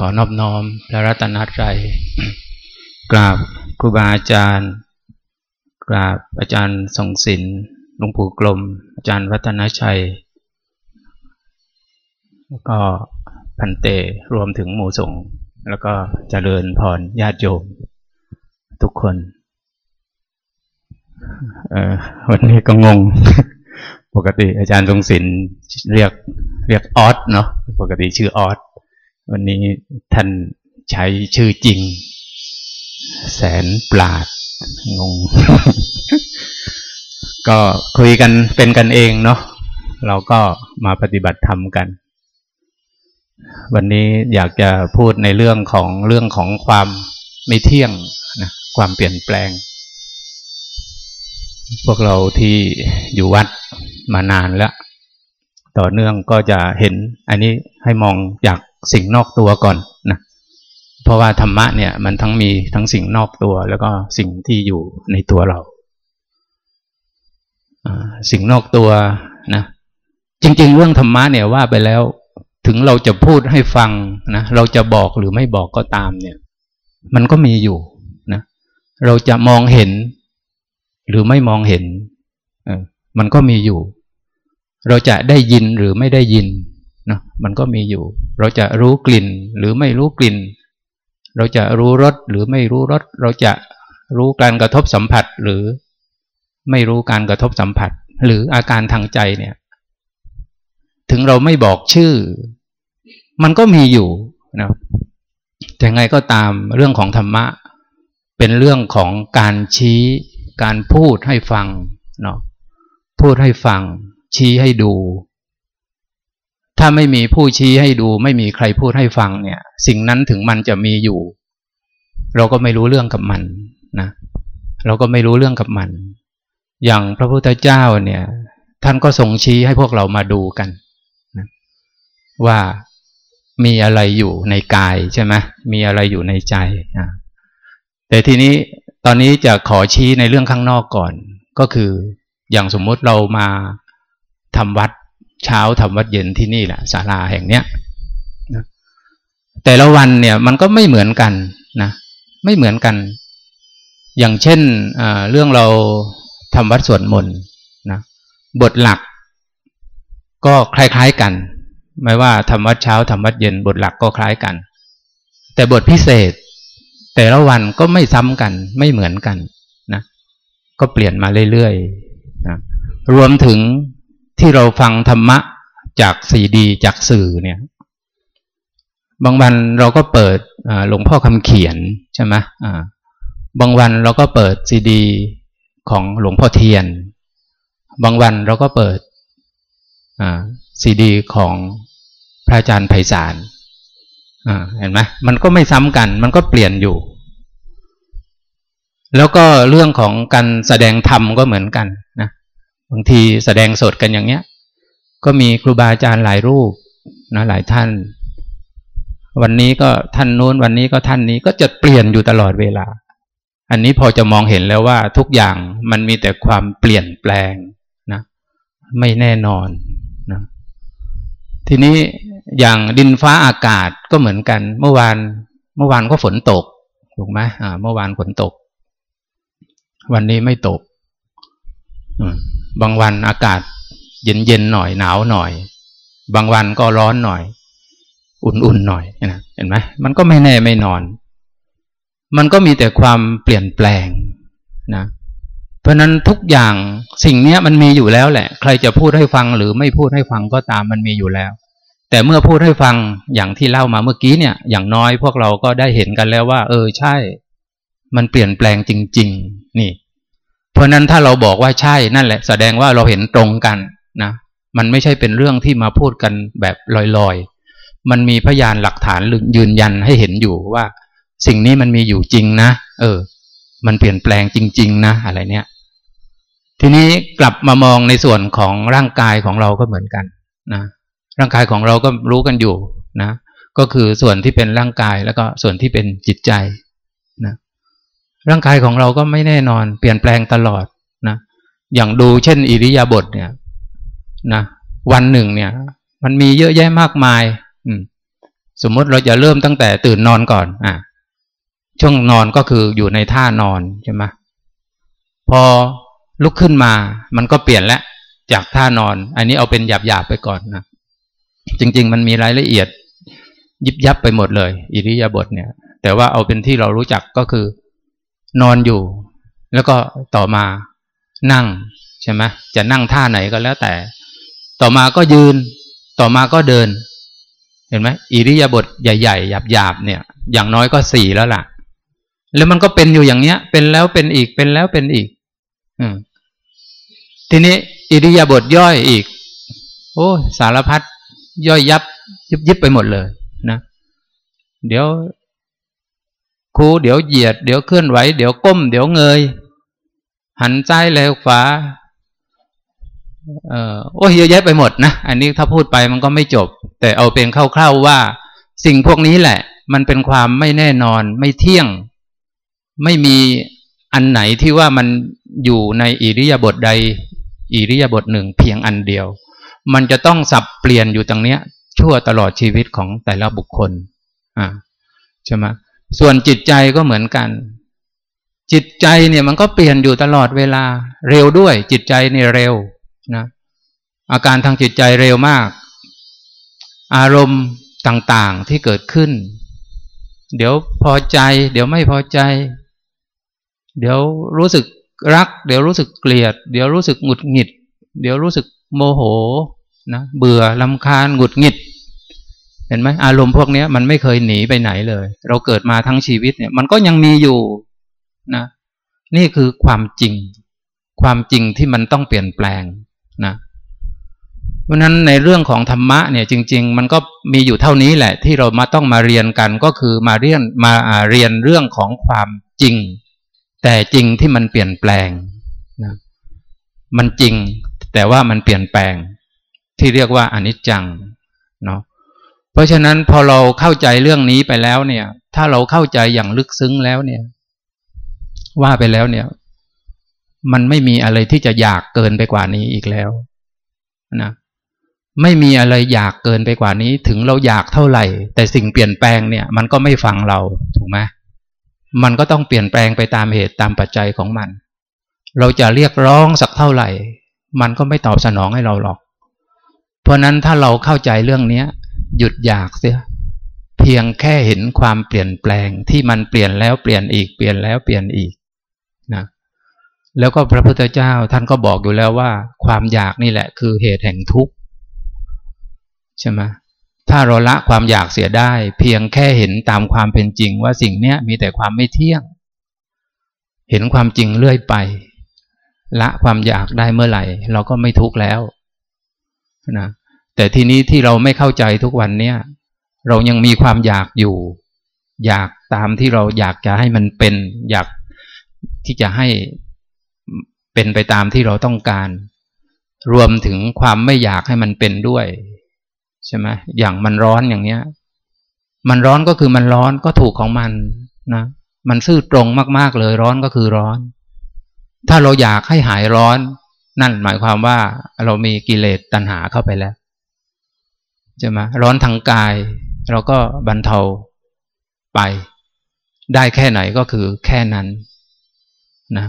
ขอนอบน้อมพระรัตนตรัยกราบครูบาอาจารย์ กราบอาจารย์ทรงศิลป์หลวงปู่กลม อาจารย์วัฒนชัย แล้วก็พันเตรวมถึงหมู่สงฆ์แล้วก็เจริญพรญาติโยม ทุกคนวันนี้ก็งง ปกติอาจารย์ทรงศิลป์เรียกเรียกออสเนาะปกติชื่อออส วันนี้ท่านใช้ชื่อจริง แสนปราดงง ก็คุยกันเป็นกันเองเนาะเราก็มาปฏิบัติธรรมกัน วันนี้อยากจะพูดในเรื่องของเรื่องของความไม่เที่ยงนะความเปลี่ยนแปลง พวกเราที่อยู่วัดมานานแล้ว ต่อเนื่องก็จะเห็น อันนี้ให้มองจาก สิ่งนอกตัวก่อนนะเพราะว่าธรรมะเนี่ยมันทั้งมีทั้งสิ่งนอกตัว แล้วก็สิ่งที่อยู่ในตัวเรา สิ่งนอกตัวนะจริง ๆ เรื่องธรรมะเนี่ยว่าไปแล้วถึงเราจะพูดให้ฟังนะเราจะบอกหรือไม่บอกก็ตามเนี่ย มันก็มีอยู่นะเราจะมองเห็น หรือไม่มองเห็นมันก็มีอยู่ เราจะได้ยินหรือไม่ได้ยิน นะมันก็มีอยู่ เราจะรู้กลิ่นหรือไม่รู้กลิ่น เราจะรู้รสหรือไม่รู้รสเราจะรู้การกระทบสัมผัสหรือไม่รู้การกระทบสัมผัส หรืออาการทางใจเนี่ย ถึงเราไม่บอกชื่อ มันก็มีอยู่นะแต่ไงก็ตามเรื่องของธรรมะ เป็นเรื่องของการชี้การพูดให้ฟังเนาะพูดให้ฟัง ชี้ให้ดู ถ้าไม่มีผู้ชี้ให้ดู ไม่มีใครพูดให้ฟังเนี่ย สิ่งนั้นถึงมันจะมีอยู่ เราก็ไม่รู้เรื่องกับมันนะเราก็ไม่รู้เรื่องกับมัน อย่างพระพุทธเจ้าเนี่ย ท่านก็ทรงชี้ให้พวกเรามาดูกันนะว่ามีอะไรอยู่ในกายใช่ไหมมีอะไรอยู่ในใจนะแต่ทีนี้ตอนนี้จะขอชี้ในเรื่องข้างนอกก่อน ก็คืออย่างสมมติเรามาทำวัด เช้าทำวัดเย็นที่นี่แหละศาลาแห่งเนี้ยนะแต่ละวันเนี่ยมันก็ไม่เหมือนกันนะไม่เหมือนกัน อย่างเช่นเรื่องเราทำวัดสวดมนต์นะบทหลักก็คล้ายๆกัน ไม่ว่าทำวัดเช้าทำวัดเย็นบทหลักก็คล้ายกัน แต่บทพิเศษ แต่ละวันก็ไม่ซ้ำกันไม่เหมือนกันนะก็เปลี่ยนมาเรื่อยๆนะรวมถึง ที่เราฟังธรรมะจากซีดี จากสื่อเนี่ย บางวันเราก็เปิดหลวงพ่อคำเขียนใช่ไหมบางวันเราก็เปิดซีดี ของหลวงพ่อเทียน บางวันเราก็เปิดซีดี ของพระอาจารย์ไพศาลเห็นไหมมันก็ไม่ซ้ำกัน มันก็เปลี่ยนอยู่ แล้วก็เรื่องของการแสดงธรรมก็เหมือนกันนะ บางทีแสดงสดกันอย่างเนี้ย ก็มีครูบาอาจารย์หลายรูปนะหลายท่าน วันนี้ก็ท่านนู้นวันนี้ก็ท่านนี้ก็จะเปลี่ยนอยู่ตลอดเวลา อันนี้พอจะมองเห็นแล้วว่าทุกอย่างมันมีแต่ความเปลี่ยนแปลงนะ ไม่แน่นอนนะทีนี้อย่างดินฟ้าอากาศก็เหมือนกัน เมื่อวานเมื่อวานก็ฝนตกถูกไหมอ่า เมื่อวานฝนตก วันนี้ไม่ตก บางวันอากาศเย็นๆหน่อยหนาวหน่อย บางวันก็ร้อนหน่อย อุ่นๆหน่อยนะเห็นไหมมันก็ไม่แน่ไม่นอน มันก็มีแต่ความเปลี่ยนแปลงนะเพราะนั้นทุกอย่างสิ่งนี้มันมีอยู่แล้วแหละ ใครจะพูดให้ฟังหรือไม่พูดให้ฟังก็ตามมันมีอยู่แล้ว แต่เมื่อพูดให้ฟังอย่างที่เล่ามาเมื่อกี้เนี่ย อย่างน้อยพวกเราก็ได้เห็นกันแล้วว่า เออใช่ มันเปลี่ยนแปลงจริง ๆ นี่ เพราะนั้นถ้าเราบอกว่าใช่นั่นแหละ แสดงว่าเราเห็นตรงกันนะมันไม่ใช่เป็นเรื่องที่มาพูดกันแบบลอยๆ มันมีพยานหลักฐานยืนยันให้เห็นอยู่ว่า สิ่งนี้มันมีอยู่จริงนะ เออ มันเปลี่ยนแปลงจริง ๆ นะ อะไรเนี้ยทีนี้กลับมามองในส่วนของร่างกายของเราก็เหมือนกันนะ ร่างกายของเราก็รู้กันอยู่นะ ก็คือส่วนที่เป็นร่างกายแล้วก็ส่วนที่เป็นจิตใจ ร่างกายของเราก็ไม่แน่นอน เปลี่ยนแปลงตลอดนะอย่างดูเช่น อิริยาบถเนี่ยนะวันหนึ่งเนี่ย มันมีเยอะแยะมากมาย อืมสมมติเราจะเริ่มตั้งแต่ตื่นนอนก่อน อะช่วงนอนก็คืออยู่ในท่านอนใช่ไหมพอลุกขึ้นมา มันก็เปลี่ยนแล้วจากท่านอน อันนี้เอาเป็นหยาบๆไปก่อนนะจริง ๆ มันมีรายละเอียด ยิบยับไปหมดเลย อิริยาบถเนี่ย แต่ว่าเอาเป็นที่เรารู้จักก็คือ นอนอยู่ แล้วก็ต่อมานั่งใช่ไหมจะนั่งท่าไหนก็แล้วแต่ ต่อมาก็ยืน ต่อมาก็เดิน เห็นไหมอิริยาบถใหญ่ๆหยาบๆเนี่ย อย่างน้อยก็สี่แล้วล่ะ แล้วมันก็เป็นอยู่อย่างเนี้ย เป็นแล้วเป็นอีกเป็นแล้วเป็นอีก อืมทีนี้อิริยาบถย่อยอีก โอ้สารพัดย่อยยับยิบยิบไปหมดเลยนะ เดี๋ยว คูเดี๋ยวเหยียด เดี๋ยวเคลื่อนไหว เดี๋ยวก้ม เดี๋ยวเงย หันซ้ายแล้วขวาเออโอ้เยอะแยะไปหมดนะ อันนี้ถ้าพูดไปมันก็ไม่จบ แต่เอาเป็นคร่าวๆว่า สิ่งพวกนี้แหละ มันเป็นความไม่แน่นอน ไม่เที่ยง ไม่มีอันไหนที่ว่ามันอยู่ในอิริยาบถใด อิริยาบถหนึ่งเพียงอันเดียว มันจะต้องสับเปลี่ยนอยู่ตรงเนี้ย ชั่วตลอดชีวิตของแต่ละบุคคลอ่าใช่ไหม ส่วนจิตใจก็เหมือนกัน จิตใจเนี่ยมันก็เปลี่ยนอยู่ตลอดเวลา เร็วด้วย จิตใจเนี่ยเร็วนะอาการทางจิตใจเร็วมาก อารมณ์ต่างๆที่เกิดขึ้น เดี๋ยวพอใจ เดี๋ยวไม่พอใจ เดี๋ยวรู้สึกรัก เดี๋ยวรู้สึกเกลียด เดี๋ยวรู้สึกหงุดหงิด เดี๋ยวรู้สึกโมโหนะเบื่อลำคาญหงุดหงิด เห็นไหมอารมณ์พวกนี้มันไม่เคยหนีไปไหนเลย เราเกิดมาทั้งชีวิตเนี่ย มันก็ยังมีอยู่นะ นี่คือความจริง ความจริงที่มันต้องเปลี่ยนแปลงนะเพราะนั้นในเรื่องของธรรมะเนี่ยจริง ๆ มันก็มีอยู่เท่านี้แหละ ที่เรามาต้องมาเรียนกันก็คือมาเรียนมาเรียนเรื่องของความจริง แต่จริงที่มันเปลี่ยนแปลงนะมันจริงแต่ว่ามันเปลี่ยนแปลง ที่เรียกว่าอนิจจังเนาะ เพราะฉะนั้นพอเราเข้าใจเรื่องนี้ไปแล้วเนี่ย ถ้าเราเข้าใจอย่างลึกซึ้งแล้วเนี่ย ว่าไปแล้วเนี่ย มันไม่มีอะไรที่จะอยากเกินไปกว่านี้อีกแล้วนะไม่มีอะไรอยากเกินไปกว่านี้ ถึงเราอยากเท่าไหร่ แต่สิ่งเปลี่ยนแปลงเนี่ย มันก็ไม่ฟังเราถูกไหมมันก็ต้องเปลี่ยนแปลงไปตามเหตุตามปัจจัยของมัน เราจะเรียกร้องสักเท่าไหร่ มันก็ไม่ตอบสนองให้เราหรอก เพราะนั้นถ้าเราเข้าใจเรื่องนี้ หยุดอยากเสีย เพียงแค่เห็นความเปลี่ยนแปลงที่มันเปลี่ยนแล้วเปลี่ยนอีกเปลี่ยนแล้วเปลี่ยนอีกนะแล้วก็พระพุทธเจ้าท่านก็บอกอยู่แล้วว่า ความอยากนี่แหละ คือเหตุแห่งทุกข์ใช่ไหมถ้าเราละความอยากเสียได้ เพียงแค่เห็นตามความเป็นจริงว่าสิ่งเนี้ยมีแต่ความไม่เที่ยง เห็นความจริงเรื่อยไป ละความอยากได้เมื่อไหร่ เราก็ไม่ทุกข์แล้วนะ แต่ทีนี้ที่เราไม่เข้าใจทุกวันเนี้ยเรายังมีความอยากอยู่ อยากตามที่เราอยากจะให้มันเป็น อยากที่จะให้เป็นไปตามที่เราต้องการ รวมถึงความไม่อยากให้มันเป็นด้วยใช่ไหมอย่างมันร้อนอย่างเนี้ย มันร้อนก็คือมันร้อนก็ถูกของมันนะ มันซื่อตรงมากๆเลยร้อนก็คือร้อน ถ้าเราอยากให้หายร้อน นั่นหมายความว่าเรามีกิเลสตัณหาเข้าไปแล้ว ใช่ไหมร้อนทางกาย เราก็บรรเทาไป ได้แค่ไหนก็คือแค่นั้นนะ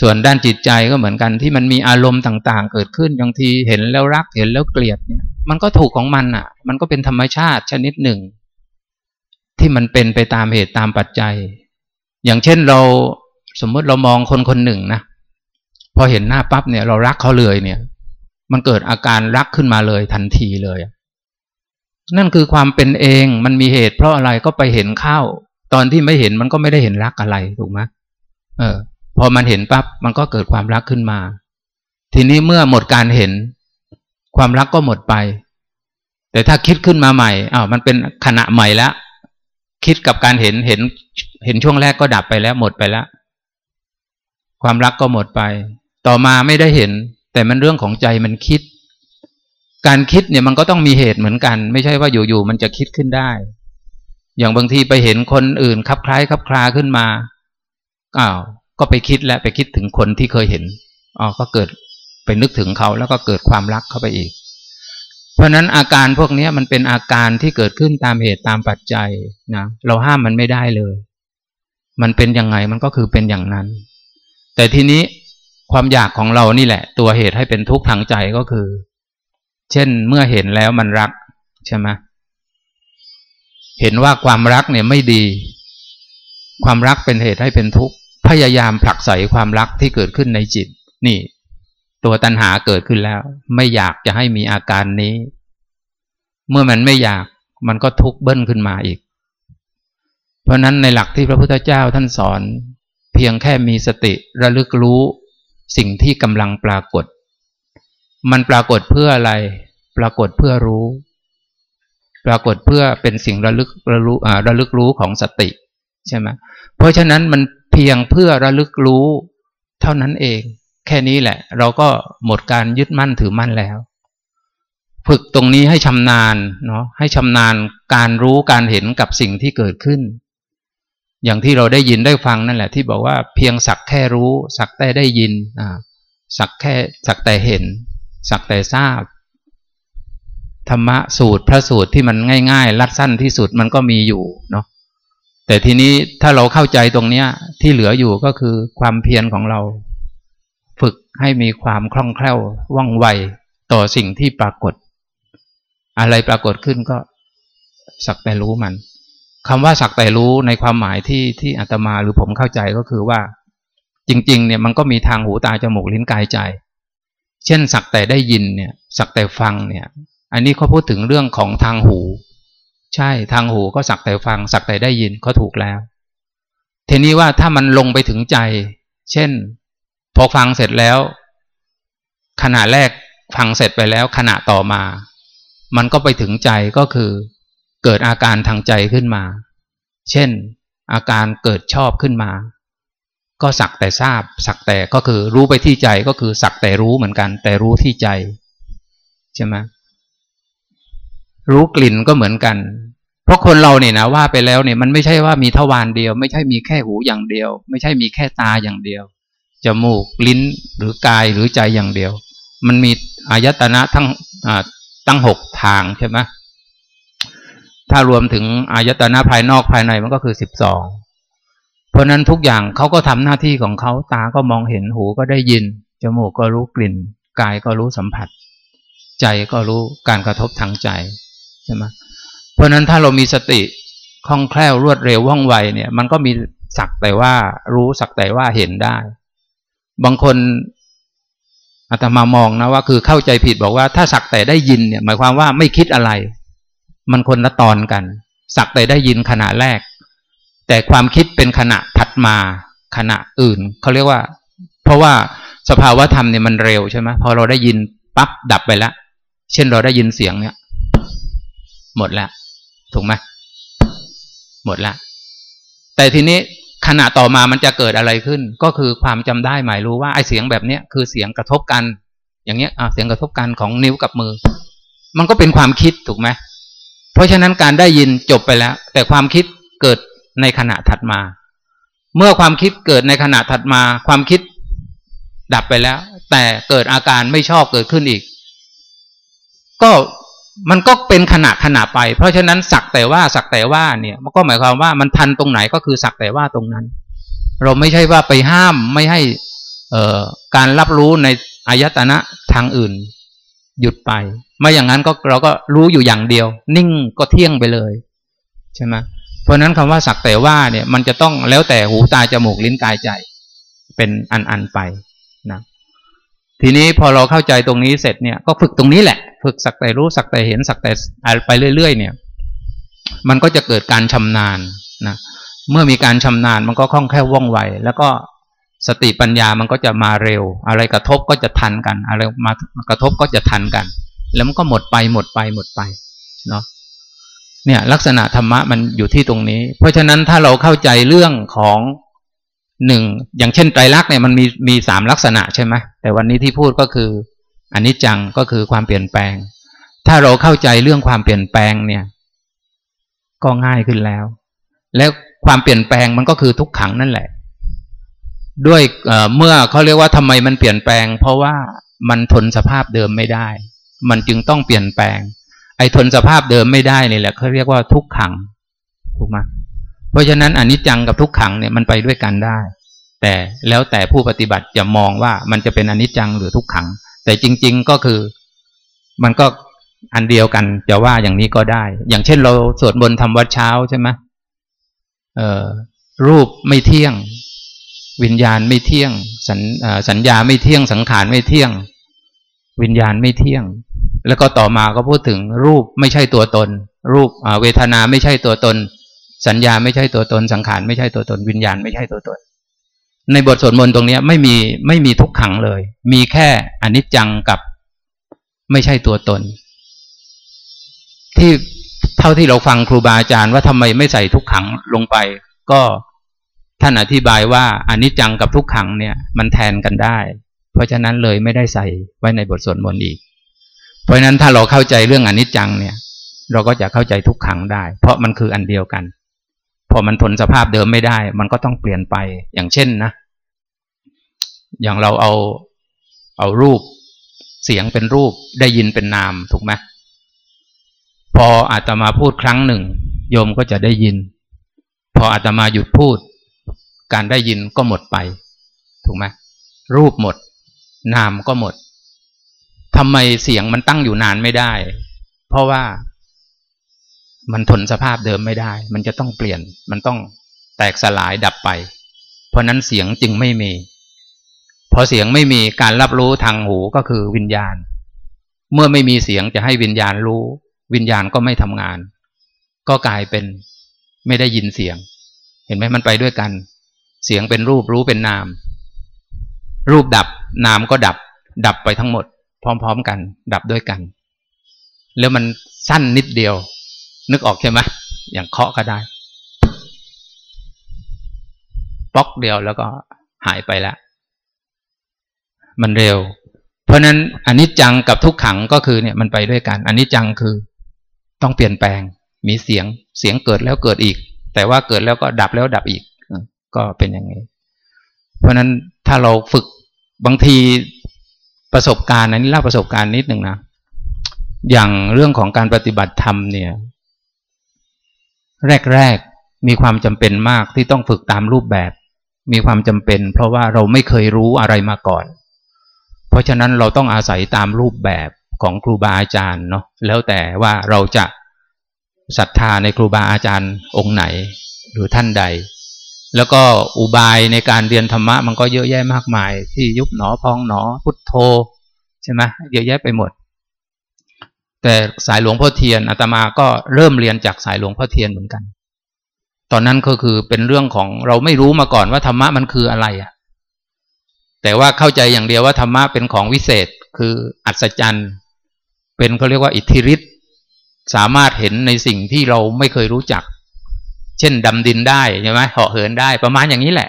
ส่วนด้านจิตใจก็เหมือนกันที่มันมีอารมณ์ต่างๆ เกิดขึ้นบางทีเห็นแล้วรักเห็นแล้วเกลียดเนี่ยมันก็ถูกของมันอะ มันก็เป็นธรรมชาติชนิดหนึ่ง ที่มันเป็นไปตามเหตุตามปัจจัย อย่างเช่นเราสมมติเรามองคนคนหนึ่งนะพอเห็นหน้าปั๊บเนี่ยเรารักเขาเลยเนี่ย มันเกิดอาการรักขึ้นมาเลยทันทีเลย นั่นคือความเป็นเองมันมีเหตุ เพราะอะไรก็ไปเห็นเข้า ตอนที่ไม่เห็นมันก็ไม่ได้เห็นรักอะไรถูกไหมเออ พอมันเห็นปั๊บมันก็เกิดความรักขึ้นมา ทีนี้เมื่อหมดการเห็น ความรักก็หมดไป แต่ถ้าคิดขึ้นมาใหม่อ้าวมันเป็นขณะใหม่แล้วคิดกับการเห็นเห็น เห็นช่วงแรกก็ดับไปแล้วหมดไปแล้ว ความรักก็หมดไป ต่อมาไม่ได้เห็น แต่มันเรื่องของใจมันคิด การคิดเนี่ยมันก็ต้องมีเหตุเหมือนกัน ไม่ใช่ว่าอยู่ๆมันจะคิดขึ้นได้ อย่างบางทีไปเห็นคนอื่นคับคล้ายคับคลาขึ้นมาอ้าวก็ไปคิดและไปคิดถึงคนที่เคยเห็นอ๋อก็เกิดไปนึกถึงเขาแล้วก็เกิดความรักเข้าไปอีก เพราะนั้นอาการพวกนี้มันเป็นอาการที่เกิดขึ้นตามเหตุตามปัจจัยนะเราห้ามมันไม่ได้เลย มันเป็นยังไงมันก็คือเป็นอย่างนั้น แต่ทีนี้ความอยากของเรานี่แหละ ตัวเหตุให้เป็นทุกข์ทางใจก็คือ เช่นเมื่อเห็นแล้วมันรักใช่ไหมเห็นว่าความรักเนี่ยไม่ดี ความรักเป็นเหตุให้เป็นทุกข์พยายามผลักใสความรักที่เกิดขึ้นในจิต นี่ ตัวตัณหาเกิดขึ้นแล้ว ไม่อยากจะให้มีอาการนี้ เมื่อมันไม่อยากมันก็ทุกข์เบิ้ลขึ้นมาอีก เพราะนั้นในหลักที่พระพุทธเจ้าท่านสอน เพียงแค่มีสติระลึกรู้สิ่งที่กำลังปรากฏ มันปรากฏเพื่ออะไร ปรากฏเพื่อรู้ ปรากฏเพื่อเป็นสิ่งระลึกระรู้ระลึกรู้ของสติใช่ไหมเพราะฉะนั้นมันเพียงเพื่อระลึกรู้ เท่านั้นเอง แค่นี้แหละ เราก็หมดการยึดมั่นถือมั่นแล้ว ฝึกตรงนี้ให้ชำนาญเนาะให้ชำนาญการรู้การเห็นกับสิ่งที่เกิดขึ้น อย่างที่เราได้ยินได้ฟังนั่นแหละ ที่บอกว่าเพียงสักแค่รู้ สักแต่ได้ยินอ่าสักแค่สักแต่เห็น สักแต่ทราบ ธรรมะสูตรพระสูตรที่มันง่ายๆรัดสั้นที่สุดมันก็มีอยู่เนาะแต่ทีนี้ถ้าเราเข้าใจตรงเนี้ย ที่เหลืออยู่ก็คือความเพียรของเรา ฝึกให้มีความคล่องแคล่วว่องไวต่อสิ่งที่ปรากฏ อะไรปรากฏขึ้นก็สักแต่รู้มันคำว่าสักแต่รู้ในความหมายที่ที่อาตมาหรือผมเข้าใจก็คือว่า จริง ๆ เนี่ยมันก็มีทางหูตาจมูกลิ้นกายใจ เช่นสักแต่ได้ยินเนี่ยสักแต่ฟังเนี่ย อันนี้เขาพูดถึงเรื่องของทางหู ใช่ทางหูก็สักแต่ฟัง สักแต่ได้ยินก็ถูกแล้ว ทีนี้ว่าถ้ามันลงไปถึงใจ เช่น พอฟังเสร็จแล้ว ขณะแรกฟังเสร็จไปแล้ว ขณะต่อมา มันก็ไปถึงใจก็คือเกิดอาการทางใจขึ้นมา เช่น อาการเกิดชอบขึ้นมา ก็สักแต่ทราบ สักแต่ก็คือรู้ไปที่ใจก็คือสักแต่รู้เหมือนกัน แต่รู้ที่ใจใช่ไหมรู้กลิ่นก็เหมือนกัน เพราะคนเราเนี่ยนะว่าไปแล้วเนี่ยมันไม่ใช่ว่ามีทวารเดียว ไม่ใช่มีแค่หูอย่างเดียว ไม่ใช่มีแค่ตาอย่างเดียวจมูกลิ้นหรือกายหรือใจอย่างเดียว มันมีอายตนะทั้งตั้งหกทางใช่ไหมถ้ารวมถึงอายตนะภายนอกภายในมันก็คือสิบสอง เพราะนั้นทุกอย่างเขาก็ทำหน้าที่ของเขาตาก็มองเห็นหูก็ได้ยิน จมูกก็รู้กลิ่น กายก็รู้สัมผัส ใจก็รู้การกระทบทางใจใช่ไหมเพราะนั้นถ้าเรามีสติคล่องแคล่วรวดเร็วว่องไวเนี่ย มันก็มีสักแต่ว่ารู้สักแต่ว่าเห็นได้ บางคนอาตมามองนะว่าคือเข้าใจผิดบอกว่าถ้าสักแต่ได้ยินเนี่ย หมายความว่าไม่คิดอะไร มันคนละตอนกัน สักแต่ได้ยินขณะแรก แต่ความคิดเป็นขณะถัดมาขณะอื่นเขาเรียกว่า เพราะว่าสภาวะธรรมเนี่ยมันเร็วใช่ไหมพอเราได้ยินปั๊บดับไปแล้วเช่นเราได้ยินเสียงเนี่ย หมดแล้วถูกไหมหมดแล้วแต่ทีนี้ขณะต่อมามันจะเกิดอะไรขึ้น ก็คือความจำได้หมายรู้ว่าไอ้เสียงแบบเนี้ยคือเสียงกระทบกัน อย่างเงี้ยอ่าเสียงกระทบกันของนิ้วกับมือ มันก็เป็นความคิดถูกไหมเพราะฉะนั้นการได้ยินจบไปแล้ว แต่ความคิดเกิด ในขณะถัดมา เมื่อความคิดเกิดในขณะถัดมา ความคิดดับไปแล้ว แต่เกิดอาการไม่ชอบเกิดขึ้นอีก ก็มันก็เป็นขณะขณะไป เพราะฉะนั้นสักแต่ว่าสักแต่ว่าเนี่ย มันก็หมายความว่ามันทันตรงไหนก็คือสักแต่ว่าตรงนั้น เราไม่ใช่ว่าไปห้ามไม่ให้เอ่อการรับรู้ในอายตนะทางอื่น หยุดไป ไม่อย่างนั้นก็เราก็รู้อยู่อย่างเดียว นิ่งก็เที่ยงไปเลย ใช่ไหม ราะนั้นคำว่าสักแต่ว่าเนี่ยมันจะต้องแล้วแต่หูตาจมูกลิ้นกายใจ เป็นอันอันไปนะทีนี้พอเราเข้าใจตรงนี้เสร็จเนี่ยก็ฝึกตรงนี้แหละ ฝึกสักแต่รู้สักแต่เห็นสักแต่ไปเรื่อย ๆ เนี่ย มันก็จะเกิดการชำนาญนะเมื่อมีการชำนาญมันก็คล่องแคล่วว่องไว แล้วก็สติปัญญามันก็จะมาเร็ว อะไรกระทบก็จะทันกัน อะไรมากระทบก็จะทันกัน แล้วมันก็หมดไปหมดไปหมดไปเนาะ เนี่ยลักษณะธรรมะมันอยู่ที่ตรงนี้ เพราะฉะนั้นถ้าเราเข้าใจเรื่องของหนึ่งอย่างเช่นไตรลักษณ์เนี่ยมันมีมีสามลักษณะใช่ไหมแต่วันนี้ที่พูดก็คืออันนี้จังก็คือความเปลี่ยนแปลง ถ้าเราเข้าใจเรื่องความเปลี่ยนแปลงเนี่ย ก็ง่ายขึ้นแล้ว แล้วความเปลี่ยนแปลงมันก็คือทุกขังนั่นแหละ ด้วยเมื่อเขาเรียกว่าทำไมมันเปลี่ยนแปลง เพราะว่ามันทนสภาพเดิมไม่ได้ มันจึงต้องเปลี่ยนแปลง ไอ้ทนสภาพเดิมไม่ได้นี่แหละเขาเรียกว่าทุกขังถูกไหมเพราะฉะนั้นอนิจจังกับทุกขังเนี่ยมันไปด้วยกันได้ แต่แล้วแต่ผู้ปฏิบัติจะมองว่ามันจะเป็นอนิจจังหรือทุกขัง แต่จริง ๆก็คือมันก็อันเดียวกันจะว่าอย่างนี้ก็ได้ อย่างเช่นเราสวดมนต์ทำวัดเช้าใช่ไหมเอ่อรูปไม่เที่ยง วิญญาณไม่เที่ยง สัญสัญญาไม่เที่ยงสังขารไม่เที่ยง วิญญาณไม่เที่ยง แล้วก็ต่อมาก็พูดถึงรูปไม่ใช่ตัวตน รูปเวทนาไม่ใช่ตัวตน สัญญาไม่ใช่ตัวตน สังขารไม่ใช่ตัวตน วิญญาณไม่ใช่ตัวตน ในบทสวดมนต์ตรงนี้ไม่มีไม่มีทุกขังเลย มีแค่อนิจจังกับไม่ใช่ตัวตน ที่เท่าที่เราฟังครูบาอาจารย์ว่าทำไมไม่ใส่ทุกขังลงไป ก็ท่านอธิบายว่าอนิจจังกับทุกขังเนี่ย มันแทนกันได้ เพราะฉะนั้นเลยไม่ได้ใส่ไว้ในบทสวดมนต์อีก เพราะฉะนั้นถ้าเราเข้าใจเรื่องอนิจจังเนี่ย เราก็จะเข้าใจทุกขังได้ เพราะมันคืออันเดียวกัน พอมันทนสภาพเดิมไม่ได้ มันก็ต้องเปลี่ยนไปอย่างเช่นนะ อย่างเราเอาเอารูปเสียงเป็นรูปได้ยินเป็นนามถูกไหมพออาตมาพูดครั้งหนึ่ง โยมก็จะได้ยิน พออาตมาหยุดพูด การได้ยินก็หมดไป ถูกไหมรูปหมด นามก็หมด ทำไมเสียงมันตั้งอยู่นานไม่ได้ เพราะว่ามันทนสภาพเดิมไม่ได้ มันจะต้องเปลี่ยน มันต้องแตกสลายดับไป เพราะนั้นเสียงจึงไม่มี พอเสียงไม่มีการรับรู้ทางหูก็คือวิญญาณ เมื่อไม่มีเสียงจะให้วิญญาณรู้ วิญญาณก็ไม่ทำงาน ก็กลายเป็นไม่ได้ยินเสียง เห็นไหมมันไปด้วยกัน เสียงเป็นรูปรู้เป็นนาม รูปดับนามก็ดับ ดับไปทั้งหมด พร้อม ๆ กัน ดับด้วยกัน แล้วมันสั้นนิดเดียว นึกออกใช่ไหมอย่างเคาะก็ได้ ป๊อกเดียวแล้วก็หายไปแล้วมันเร็ว เพราะนั้นอันนี้จังกับทุกขังก็คือเนี่ยมันไปด้วยกันอันนี้จังคือต้องเปลี่ยนแปลง มีเสียงเสียงเกิดแล้วเกิดอีก แต่ว่าเกิดแล้วก็ดับแล้วดับอีกก็เป็นอย่างนี้ เพราะนั้นถ้าเราฝึกบางที ประสบการณ์อันนี้เล่าประสบการณ์นิดหนึ่งนะ อย่างเรื่องของการปฏิบัติธรรมเนี่ย แรกๆมีความจำเป็นมากที่ต้องฝึกตามรูปแบบ มีความจำเป็น เพราะว่าเราไม่เคยรู้อะไรมาก่อน เพราะฉะนั้นเราต้องอาศัยตามรูปแบบของครูบาอาจารย์เนาะแล้วแต่ว่าเราจะศรัทธาในครูบาอาจารย์องค์ไหนหรือท่านใด แล้วก็อุบายในการเรียนธรรมะมันก็เยอะแยะมากมาย ที่ยุบหนอพองหนอ พุทโธใช่ไหมเยอะแยะไปหมด แต่สายหลวงพ่อเทียนอาตมาก็เริ่มเรียนจากสายหลวงพ่อเทียนเหมือนกัน ตอนนั้นก็คือเป็นเรื่องของเราไม่รู้มาก่อนว่าธรรมะมันคืออะไรอะ แต่ว่าเข้าใจอย่างเดียวว่าธรรมะเป็นของวิเศษคืออัศจรรย์ เป็นเขาเรียกว่าอิทธิฤทธิ์สามารถเห็นในสิ่งที่เราไม่เคยรู้จัก เช่นดำดินได้ใช่ไหมเหาะเหินได้ประมาณอย่างนี้แหละ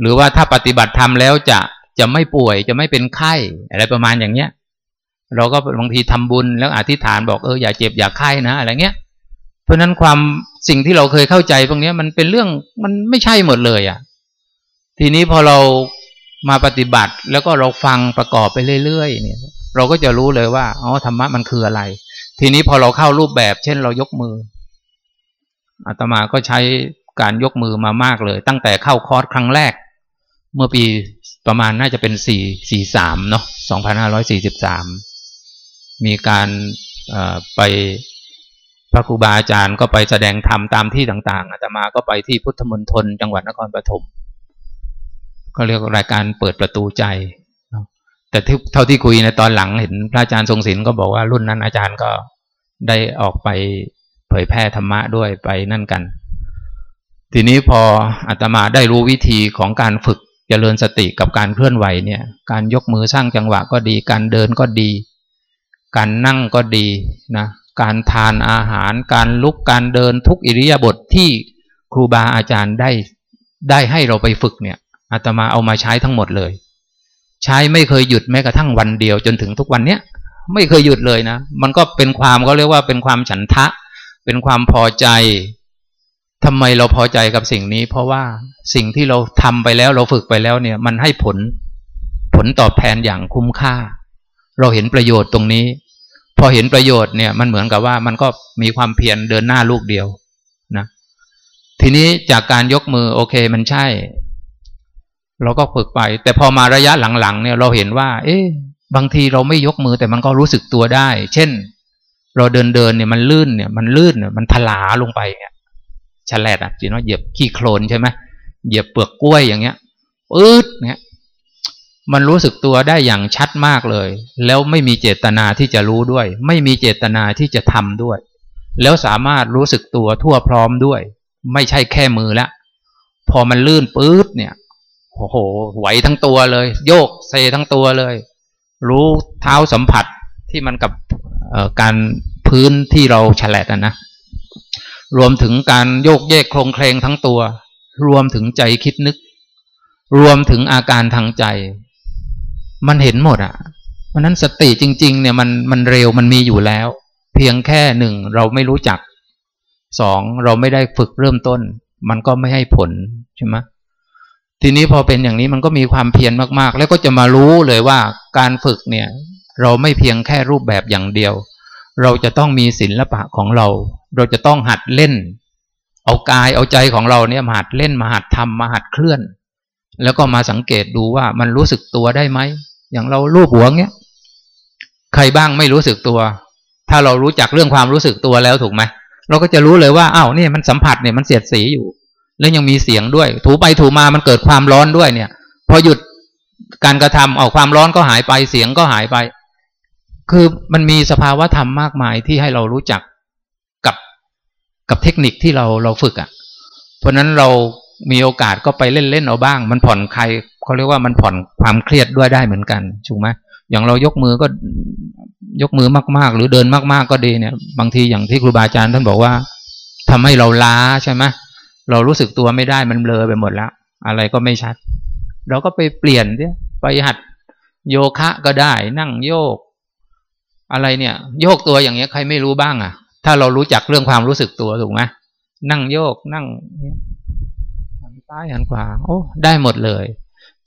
หรือว่าถ้าปฏิบัติธรรมแล้วจะจะไม่ป่วยจะไม่เป็นไข้อะไรประมาณอย่างเนี้ย เราก็บางทีทำบุญแล้วอธิษฐานบอกเอออย่าเจ็บอย่าไข้นะอะไรเงี้ย เพราะนั้นความสิ่งที่เราเคยเข้าใจพวกนี้มันเป็นเรื่องมันไม่ใช่หมดเลยอะ่ะ ทีนี้พอเรามาปฏิบัติแล้วก็เราฟังประกอบไปเรื่อยๆเนี่ย เราก็จะรู้เลยว่าอ๋อธรรมะมันคืออะไร ทีนี้พอเราเข้ารูปแบบ เช่น เรายกมือ อาตมาก็ใช้การยกมือมามากเลย ตั้งแต่เข้าคอร์สครั้งแรก เมื่อปีประมาณน่าจะเป็นสี่สี่สามเนาะสองพันห้าร้อยสี่สิบสามมีการไปพระครูบาอาจารย์ก็ไปแสดงธรรมตามที่ต่าง ๆ อาตมาก็ไปที่พุทธมณฑลจังหวัดนครปฐมก็เรียกรายการเปิดประตูใจ แต่เท่าที่คุยในตอนหลังเห็นพระอาจารย์ทรงศิลป์ก็บอกว่ารุ่นนั้นอาจารย์ก็ได้ออกไป เผยแพร่ธรรมะด้วยไปนั่นกัน ทีนี้พออาตมาได้รู้วิธีของการฝึกจเจริญสติกับการเคลื่อนไหวเนี่ยการยกมือสร้างจังหวะก็ดี การเดินก็ดี การนั่งก็ดีนะการทานอาหาร การลุกการเดินทุกอิริยาบถทที่ครูบาอาจารย์ได้ได้ให้เราไปฝึกเนี่ยอาตมาเอามาใช้ทั้งหมดเลย ใช้ไม่เคยหยุดแม้กระทั่งวันเดียวจนถึงทุกวันเนี้ยไม่เคยหยุดเลยนะ มันก็เป็นความเขาเรียกว่าเป็นความฉันทะ เป็นความพอใจทำไมเราพอใจกับสิ่งนี้ เพราะว่าสิ่งที่เราทำไปแล้วเราฝึกไปแล้วเนี่ย มันให้ผลผลตอบแทนอย่างคุ้มค่า เราเห็นประโยชน์ตรงนี้ พอเห็นประโยชน์เนี่ยมันเหมือนกับว่ามันก็มีความเพียรเดินหน้าลูกเดียวนะทีนี้จากการยกมือโอเคมันใช่ เราก็ฝึกไป แต่พอมาระยะหลังๆเนี่ยเราเห็นว่า เอ๊ะบางทีเราไม่ยกมือแต่มันก็รู้สึกตัวได้ เช่น เราเดินเดินเนี่ยมันลื่นเนี่ยมันลื่นเนี่ยมันทลาลงไปเนี่ยฉลดอะจีนว่าเหยียบขี้โคลนใช่ไหมเหยียบเปลือกกล้วยอย่างเงี้ยปื๊ดเนี่ยมันรู้สึกตัวได้อย่างชัดมากเลย แล้วไม่มีเจตนาที่จะรู้ด้วย ไม่มีเจตนาที่จะทำด้วย แล้วสามารถรู้สึกตัวทั่วพร้อมด้วย ไม่ใช่แค่มือละ พอมันลื่นปื๊ดเนี่ยโอ้โหไหวทั้งตัวเลย โยกเซทั้งตัวเลย รู้เท้าสัมผัส ที่มันกับการพื้นที่เราฉลดนะรวมถึงการโยกเยกโครงเคลงทั้งตัว รวมถึงใจคิดนึก รวมถึงอาการทางใจ มันเห็นหมดอะ่ะเพราะนั้นสติจริง ๆ เนี่ยมันมันเร็วมันมีอยู่แล้ว เพียงแค่หนึ่งเราไม่รู้จักสองเราไม่ได้ฝึกเริ่มต้น มันก็ไม่ให้ผลใช่ไหมทีนี้พอเป็นอย่างนี้มันก็มีความเพียรมากๆ แล้วก็จะมารู้เลยว่าการฝึกเนี่ย เราไม่เพียงแค่รูปแบบอย่างเดียว เราจะต้องมีศิละปะของเรา เราจะต้องหัดเล่น เอากายเอาใจของเราเนี่ยมาหัดเล่นมาหัดทำมาหัดเคลื่อน แล้วก็มาสังเกตดูว่ามันรู้สึกตัวได้ไหมอย่างเราลูบหัวเงี้ยใครบ้างไม่รู้สึกตัว ถ้าเรารู้จักเรื่องความรู้สึกตัวแล้วถูกไหมเราก็จะรู้เลยว่าอ้าวนี่มันสัมผัสเนี่ยมันเสียดสีอยู่ แล้วยังมีเสียงด้วย ถูไปถูมามันเกิดความร้อนด้วยเนี่ย พอหยุดการกระทำออกความร้อนก็หายไปเสียงก็หายไป คือมันมีสภาวะธรรมมากมายที่ให้เรารู้จักกับกับเทคนิคที่เราเราฝึกอะ่ะ เพราะนั้นเรามีโอกาสก็ไปเล่นเล่นเอาบ้าง มันผ่อนคลายเขาเรียกว่ามันผ่อนความเครียดด้วยได้เหมือนกันถูกไหมอย่างเรายกมือก็ยกมือมากๆ หรือเดินมากๆก็ดีเนี่ย บางทีอย่างที่ครูบาอาจารย์ท่านบอกว่าทำให้เราล้าใช่ไหมเรารู้สึกตัวไม่ได้มันเบลอไปหมดแล้ว อะไรก็ไม่ชัด เราก็ไปเปลี่ยนเนี่ยไปหัดโยคะก็ได้ นั่งโยก อะไรเนี่ย โยกตัวอย่างเงี้ยใครไม่รู้บ้างอะ ถ้าเรารู้จักเรื่องความรู้สึกตัวถูกไหมนั่งโยกนั่งหันซ้ายหันขวาโอ้ได้หมดเลย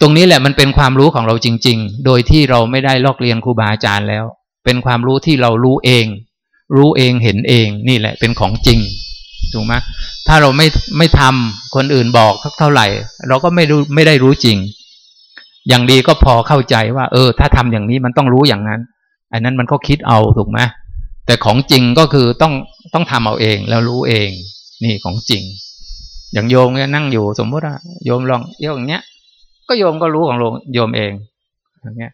ตรงนี้แหละมันเป็นความรู้ของเราจริง ๆ โดยที่เราไม่ได้ลอกเรียนครูบาอาจารย์แล้ว เป็นความรู้ที่เรารู้เอง รู้เองเห็นเองนี่แหละเป็นของจริงถูกไหมถ้าเราไม่ไม่ทำคนอื่นบอกเท่าไหร่ เราก็ไม่รู้ไม่ได้รู้จริง อย่างดีก็พอเข้าใจว่า เออ ถ้าทำอย่างนี้มันต้องรู้อย่างนั้น อันนั้นมันก็คิดเอาถูกไหมแต่ของจริงก็คือต้องต้องทำเอาเองแล้วรู้เอง นี่ของจริง อย่างโยมเนี่ยนั่งอยู่สมมติว่าโยมลองเยอะอย่างเงี้ย ก็โยมก็รู้ของโยมเองอย่างเงี้ย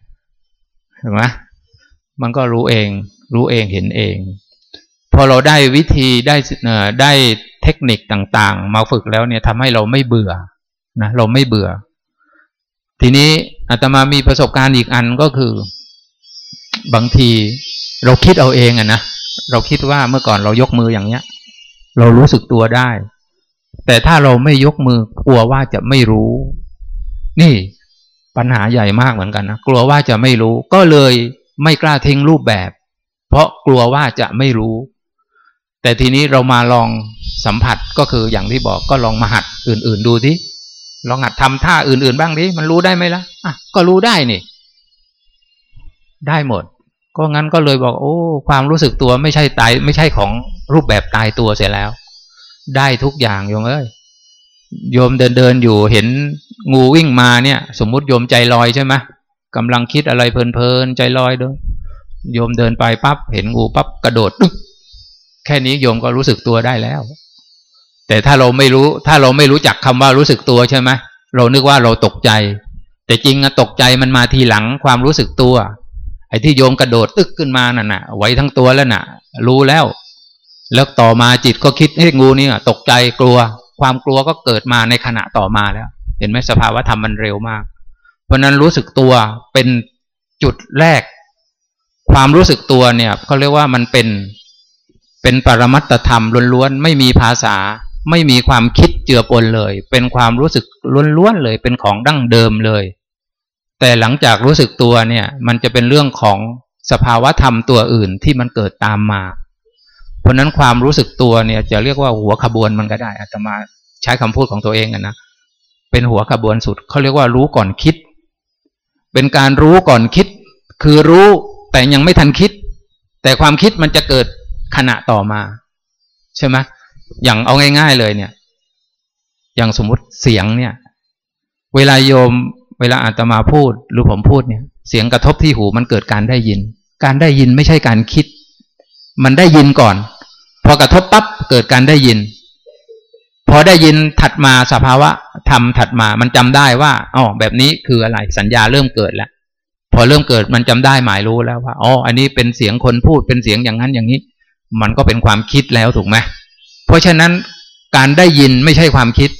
เห็นไหมมันก็รู้เอง รู้เองเห็นเอง พอเราได้วิธีได้ได้เทคนิคต่างๆ มาฝึกแล้วเนี่ยทำให้เราไม่เบื่อนะเราไม่เบื่อ ทีนี้อาตมามีประสบการณ์อีกอันก็คือ บางทีเราคิดเอาเองอะนะเราคิดว่าเมื่อก่อนเรายกมืออย่างเนี้ย เรารู้สึกตัวได้ แต่ถ้าเราไม่ยกมือกลัวว่าจะไม่รู้ นี่ปัญหาใหญ่มากเหมือนกันนะกลัวว่าจะไม่รู้ ก็เลยไม่กล้าทิ้งรูปแบบ เพราะกลัวว่าจะไม่รู้ แต่ทีนี้เรามาลองสัมผัสก็คืออย่างที่บอกก็ลองมาหัดอื่น ๆ ดูที่ลองหัดทำท่าอื่น ๆ บ้างดิมันรู้ได้ไหมละ่ะอะก็รู้ได้นี่ ได้หมด ก็งั้นก็เลยบอก โอ้ ความรู้สึกตัวไม่ใช่ตายไม่ใช่ของรูปแบบตายตัวเสียแล้ว ได้ทุกอย่างโยมเอ้ยโยมเดินเดินอยู่เห็นงูวิ่งมาเนี่ย สมมุติโยมใจลอยใช่ไหมกำลังคิดอะไรเพลินๆใจลอยเด้อโยมเดินไปปั๊บเห็นงูปั๊บกระโดดดึ๊แค่นี้โยมก็รู้สึกตัวได้แล้ว แต่ถ้าเราไม่รู้ ถ้าเราไม่รู้จักคำว่ารู้สึกตัวใช่ไหมเรานึกว่าเราตกใจ แต่จริงอะตกใจมันมาทีหลังความรู้สึกตัว ไอ้ที่โยมกระโดดตึกขึ้นมาน่ะนะไว้ทั้งตัวแล้วน่ะ รู้แล้ว แล้วต่อมาจิตก็คิดให้งูนี่ตกใจกลัว ความกลัวก็เกิดมาในขณะต่อมาแล้ว เห็นไหมสภาวะธรรมมันเร็วมาก เพราะนั้นรู้สึกตัวเป็นจุดแรก ความรู้สึกตัวเนี่ยเขาเรียกว่ามันเป็นเป็นปรมัตธรรมล้วนๆไม่มีภาษา ไม่มีความคิดเจือปนเลย เป็นความรู้สึกล้วนๆเลย เป็นของดั้งเดิมเลย แต่หลังจากรู้สึกตัวเนี่ย มันจะเป็นเรื่องของสภาวะธรรมตัวอื่นที่มันเกิดตามมา เพราะนั้นความรู้สึกตัวเนี่ยจะเรียกว่าหัวขบวนมันก็ได้อาตมาใช้คำพูดของตัวเองนะเป็นหัวขบวนสุดเขาเรียกว่ารู้ก่อนคิด เป็นการรู้ก่อนคิด คือรู้แต่ยังไม่ทันคิด แต่ความคิดมันจะเกิดขณะต่อมา ใช่ไหมอย่างเอาง่าย ๆเลยเนี่ย อย่างสมมุติเสียงเนี่ย เวลาโยม เวลาอาตมาพูดหรือผมพูดเนี่ย เสียงกระทบที่หูมันเกิดการได้ยิน การได้ยินไม่ใช่การคิด มันได้ยินก่อน พอกระทบปั๊บเกิดการได้ยิน พอได้ยินถัดมาสภาวะทำถัดมา มันจำได้ว่าอ๋อแบบนี้คืออะไรสัญญาเริ่มเกิดแล้ว พอเริ่มเกิดมันจำได้หมายรู้แล้วว่าอ๋ออันนี้เป็นเสียงคนพูดเป็นเสียงอย่างนั้นอย่างนี้ มันก็เป็นความคิดแล้วถูกไหมเพราะฉะนั้นการได้ยินไม่ใช่ความคิด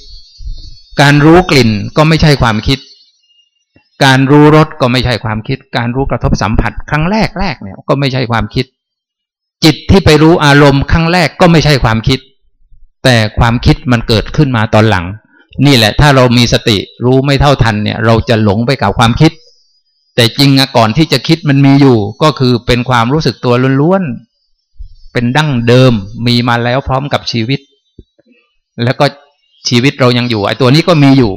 การรู้กลิ่นก็ไม่ใช่ความคิด การรู้รสก็ไม่ใช่ความคิด การรู้กระทบสัมผัส ครั้งแรกแรกเนี่ยก็ไม่ใช่ความคิด จิตที่ไปรู้อารมณ์ครั้งแรกก็ไม่ใช่ความคิด แต่ความคิดมันเกิดขึ้นมาตอนหลัง นี่แหละ ถ้าเรามีสติรู้ไม่เท่าทันเนี่ย เราจะหลงไปกับความคิด แต่จริงอะก่อนที่จะคิดมันมีอยู่ ก็คือเป็นความรู้สึกตัวล้วนๆเป็นดั้งเดิมมีมาแล้วพร้อมกับชีวิต แล้วก็ชีวิตเรายังอยู่ไอ้ตัวนี้ก็มีอยู่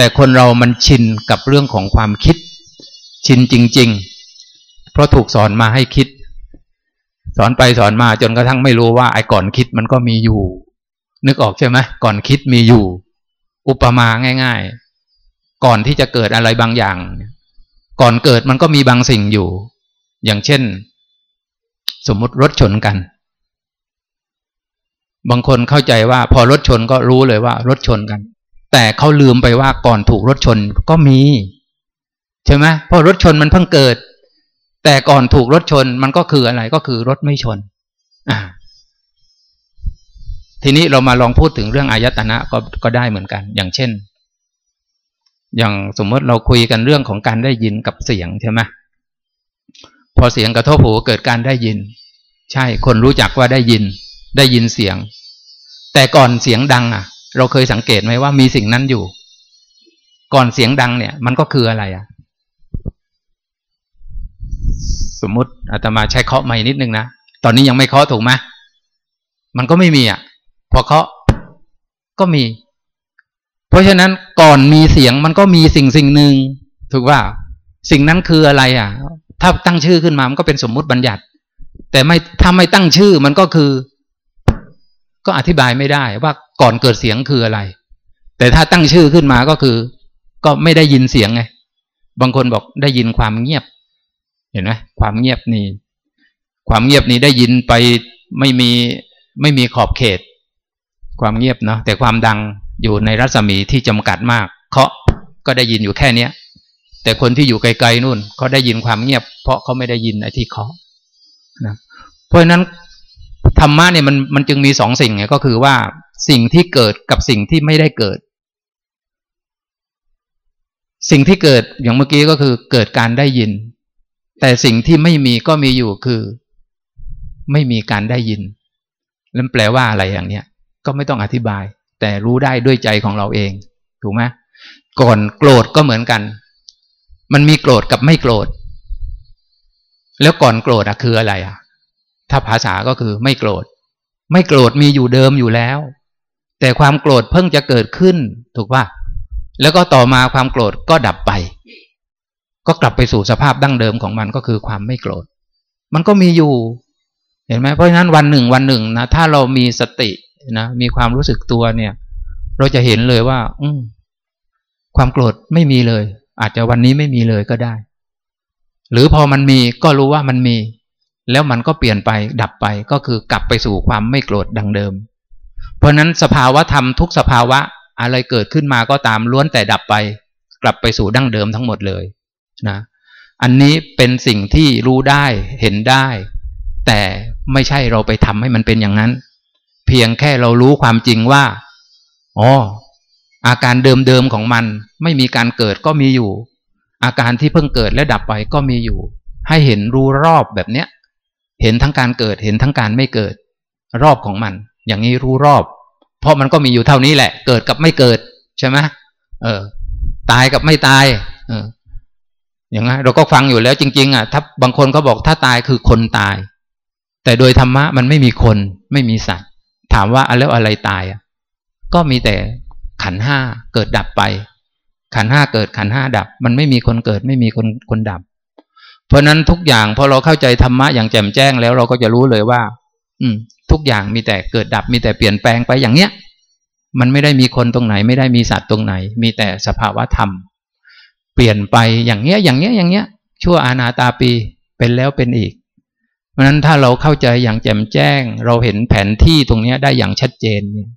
แต่คนเรามันชินกับเรื่องของความคิด ชินจริง ๆ เพราะถูกสอนมาให้คิด สอนไปสอนมาจนกระทั่งไม่รู้ว่าไอ้ก่อนคิดมันก็มีอยู่ นึกออกใช่ไหมก่อนคิดมีอยู่ อุปมาง่าย ๆ ก่อนที่จะเกิดอะไรบางอย่าง ก่อนเกิดมันก็มีบางสิ่งอยู่ อย่างเช่น สมมติรถชนกัน บางคนเข้าใจว่าพอรถชนก็รู้เลยว่ารถชนกัน แต่เขาลืมไปว่าก่อนถูกรถชนก็มี ใช่ไหมเพราะรถชนมันเพิ่งเกิด แต่ก่อนถูกรถชนมันก็คืออะไรก็คือรถไม่ชน อ่า ทีนี้เรามาลองพูดถึงเรื่องอายตนะก็ก็ได้เหมือนกัน อย่างเช่น อย่างสมมติเราคุยกันเรื่องของการได้ยินกับเสียงใช่ไหมพอเสียงกระทบหูเกิดการได้ยิน ใช่คนรู้จักว่าได้ยิน ได้ยินเสียง แต่ก่อนเสียงดังอะ เราเคยสังเกตไหมว่ามีสิ่งนั้นอยู่ ก่อนเสียงดังเนี่ย มันก็คืออะไรอะสมมติอาตมาใช้เคาะใหม่นิดนึงนะ ตอนนี้ยังไม่เคาะถูกไหมมันก็ไม่มีอะ พอเคาะก็มี เพราะฉะนั้นก่อนมีเสียงมันก็มีสิ่งสิ่งหนึ่งถูกว่า สิ่งนั้นคืออะไรอะ ถ้าตั้งชื่อขึ้นมามันก็เป็นสมมุติบัญญัติ แต่ไม่ถ้าไม่ตั้งชื่อมันก็คือ ก็อธิบายไม่ได้ว่าก่อนเกิดเสียงคืออะไร แต่ถ้าตั้งชื่อขึ้นมาก็คือ ก็ไม่ได้ยินเสียงไงบางคนบอกได้ยินความเงียบ เห็นไหมความเงียบนี่ความเงียบนี้ได้ยินไปไม่มีไม่มีขอบเขต ความเงียบเนาะแต่ความดังอยู่ในรัศมีที่จำกัดมาก เคาะก็ได้ยินอยู่แค่เนี้ย แต่คนที่อยู่ไกลๆนู่นเขาได้ยินความเงียบ เพราะเขาไม่ได้ยินไอ้ที่เคาะนะเพราะฉะนั้น ธรรมะเนี่ยมันมันจึงมีสองสิ่งไงก็คือว่าสิ่งที่เกิดกับสิ่งที่ไม่ได้เกิด สิ่งที่เกิดอย่างเมื่อกี้ก็คือเกิดการได้ยิน แต่สิ่งที่ไม่มีก็มีอยู่คือ ไม่มีการได้ยินแล้วแปลว่าอะไรอย่างเนี้ยก็ไม่ต้องอธิบาย แต่รู้ได้ด้วยใจของเราเอง ถูกไหมก่อนโกรธก็เหมือนกัน มันมีโกรธกับไม่โกรธ แล้วก่อนโกรธอะคืออะไรอะ ถ้าภาษาก็คือไม่โกรธ ไม่โกรธมีอยู่เดิมอยู่แล้ว แต่ความโกรธเพิ่งจะเกิดขึ้น ถูกป่ะแล้วก็ต่อมาความโกรธก็ดับไป ก็กลับไปสู่สภาพดั้งเดิมของมันก็คือความไม่โกรธ มันก็มีอยู่ เห็นไหมเพราะฉะนั้นวันหนึ่งวันหนึ่งนะถ้าเรามีสตินะมีความรู้สึกตัวเนี่ย เราจะเห็นเลยว่า อืความโกรธไม่มีเลย อาจจะวันนี้ไม่มีเลยก็ได้ หรือพอมันมีก็รู้ว่ามันมี แล้วมันก็เปลี่ยนไปดับไปก็คือกลับไปสู่ความไม่โกรธดังเดิม เพราะนั้นสภาวะธรรมทุกสภาวะอะไรเกิดขึ้นมาก็ตามล้วนแต่ดับไป กลับไปสู่ดั้งเดิมทั้งหมดเลยนะอันนี้เป็นสิ่งที่รู้ได้เห็นได้ แต่ไม่ใช่เราไปทำให้มันเป็นอย่างนั้น เพียงแค่เรารู้ความจริงว่าอ๋ออาการเดิมๆของมัน ไม่มีการเกิดก็มีอยู่ อาการที่เพิ่งเกิดและดับไปก็มีอยู่ ให้เห็นรู้รอบแบบเนี้ย เห็นทั้งการเกิด เห็นทั้งการไม่เกิด รอบของมัน อย่างนี้รู้รอบ เพราะมันก็มีอยู่เท่านี้แหละ เกิดกับไม่เกิดใช่ไหมเออ ตายกับไม่ตาย เออ อย่างนั้นเราก็ฟังอยู่แล้วจริง ๆ อะ ถ้าบางคนเขาบอกถ้าตายคือคนตาย แต่โดยธรรมะมันไม่มีคนไม่มีสัตว์ ถามว่าแล้วอะไรตายอะ ก็มีแต่ขันห้าเกิดดับไป ขันห้าเกิดขันห้าดับ มันไม่มีคนเกิดไม่มีคนคนดับ เพราะนั้นทุกอย่างพอเราเข้าใจธรรมะอย่างแจ่มแจ้งแล้วเราก็จะรู้เลยว่า อืม ทุกอย่างมีแต่เกิดดับมีแต่เปลี่ยนแปลงไปอย่างเนี้ย มันไม่ได้มีคนตรงไหน ไม่ได้มีสัตว์ตรงไหน มีแต่สภาวะธรรม เปลี่ยนไปอย่างเนี้ย อย่างเนี้ยอย่างเนี้ย ชั่วอาณาตาปีเป็นแล้วเป็นอีก เพราะนั้นถ้าเราเข้าใจอย่างแจ่มแจ้ง เราเห็นแผนที่ตรงเนี้ยได้อย่างชัดเจนเนี่ย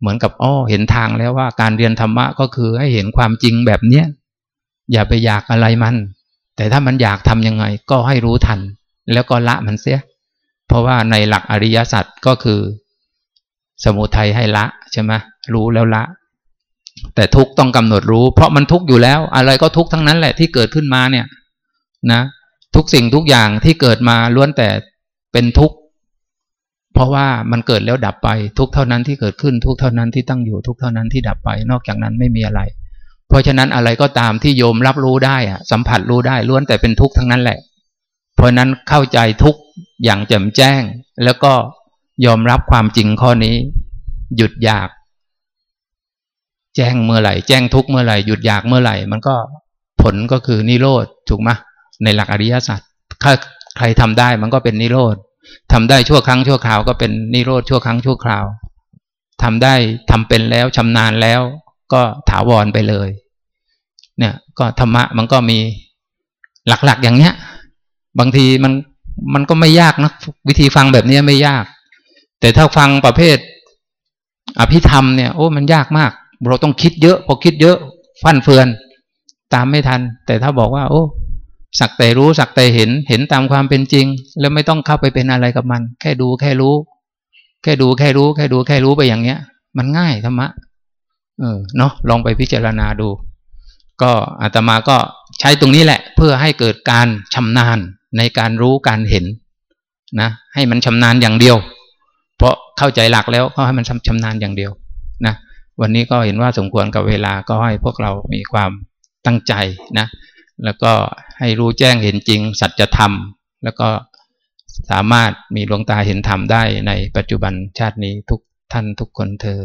เหมือนกับอ้อเห็นทางแล้วว่าการเรียนธรรมะก็คือให้เห็นความจริงแบบเนี้ยอย่าไปอยากอะไรมัน แต่ถ้ามันอยากทำยังไงก็ให้รู้ทัน แล้วก็ละมันเสีย เพราะว่าในหลักอริยสัจก็คือ สมุทัยให้ละใช่ไหมรู้แล้วละ แต่ทุกต้องกำหนดรู้ เพราะมันทุกอยู่แล้ว อะไรก็ทุกทั้งนั้นแหละที่เกิดขึ้นมาเนี่ยนะทุกสิ่งทุกอย่างที่เกิดมาล้วนแต่เป็นทุกข์ เพราะว่ามันเกิดแล้วดับไปทุกเท่านั้นที่เกิดขึ้นทุกเท่านั้นที่ตั้งอยู่ทุกเท่านั้นที่ดับไป นอกจากนั้นไม่มีอะไร เพราะฉะนั้นอะไรก็ตามที่โยมรับรู้ได้อะสัมผัสรู้ได้ล้วนแต่เป็นทุกข์ทั้งนั้นแหละ เพราะนั้นเข้าใจทุกข์อย่างแจ่มแจ้ง แล้วก็ยอมรับความจริงข้อนี้ หยุดอยาก แจ้งเมื่อไหร่ แจ้งทุกเมื่อไหร่หยุดอยากเมื่อไหร่ มันก็ผลก็คือนิโรธถูกไหมในหลักอริยสัจถ้าใครทำได้มันก็เป็นนิโรธทำได้ชั่วครั้งชั่วคราวก็เป็นนิโรธชั่วครั้งชั่วคราวทำได้ทำเป็นแล้วชำนาญแล้ว ก็ถาวรไปเลย เนี่ย ก็ธรรมะมันก็มีหลักๆอย่างเนี้ย บางทีมันมันก็ไม่ยากนะวิธีฟังแบบนี้ไม่ยาก แต่ถ้าฟังประเภท อภิธรรมเนี่ยโอ้มันยากมาก เราต้องคิดเยอะ พอคิดเยอะ ฟั่นเฟือน ตามไม่ทัน แต่ถ้าบอกว่า โอ้สักแต่รู้สักแต่เห็นเห็นตามความเป็นจริง แล้วไม่ต้องเข้าไปเป็นอะไรกับมัน แค่ดูแค่รู้ แค่ดูแค่รู้ แค่ดูแค่รู้ไปอย่างเนี้ย มันง่ายธรรมะ เออเนาะลองไปพิจารณาดู ก็อาตมาก็ใช้ตรงนี้แหละ เพื่อให้เกิดการชำนาญในการรู้การเห็นนะให้มันชำนาญอย่างเดียว เพราะเข้าใจหลักแล้วก็ให้มันชำนาญอย่างเดียวนะวันนี้ก็เห็นว่าสมควรกับเวลาก็ให้พวกเรามีความตั้งใจนะ แล้วก็ให้รู้แจ้งเห็นจริง สัจธรรม แล้วก็สามารถมีดวงตาเห็นธรรมได้ในปัจจุบันชาตินี้ทุกท่านทุกคนเทอ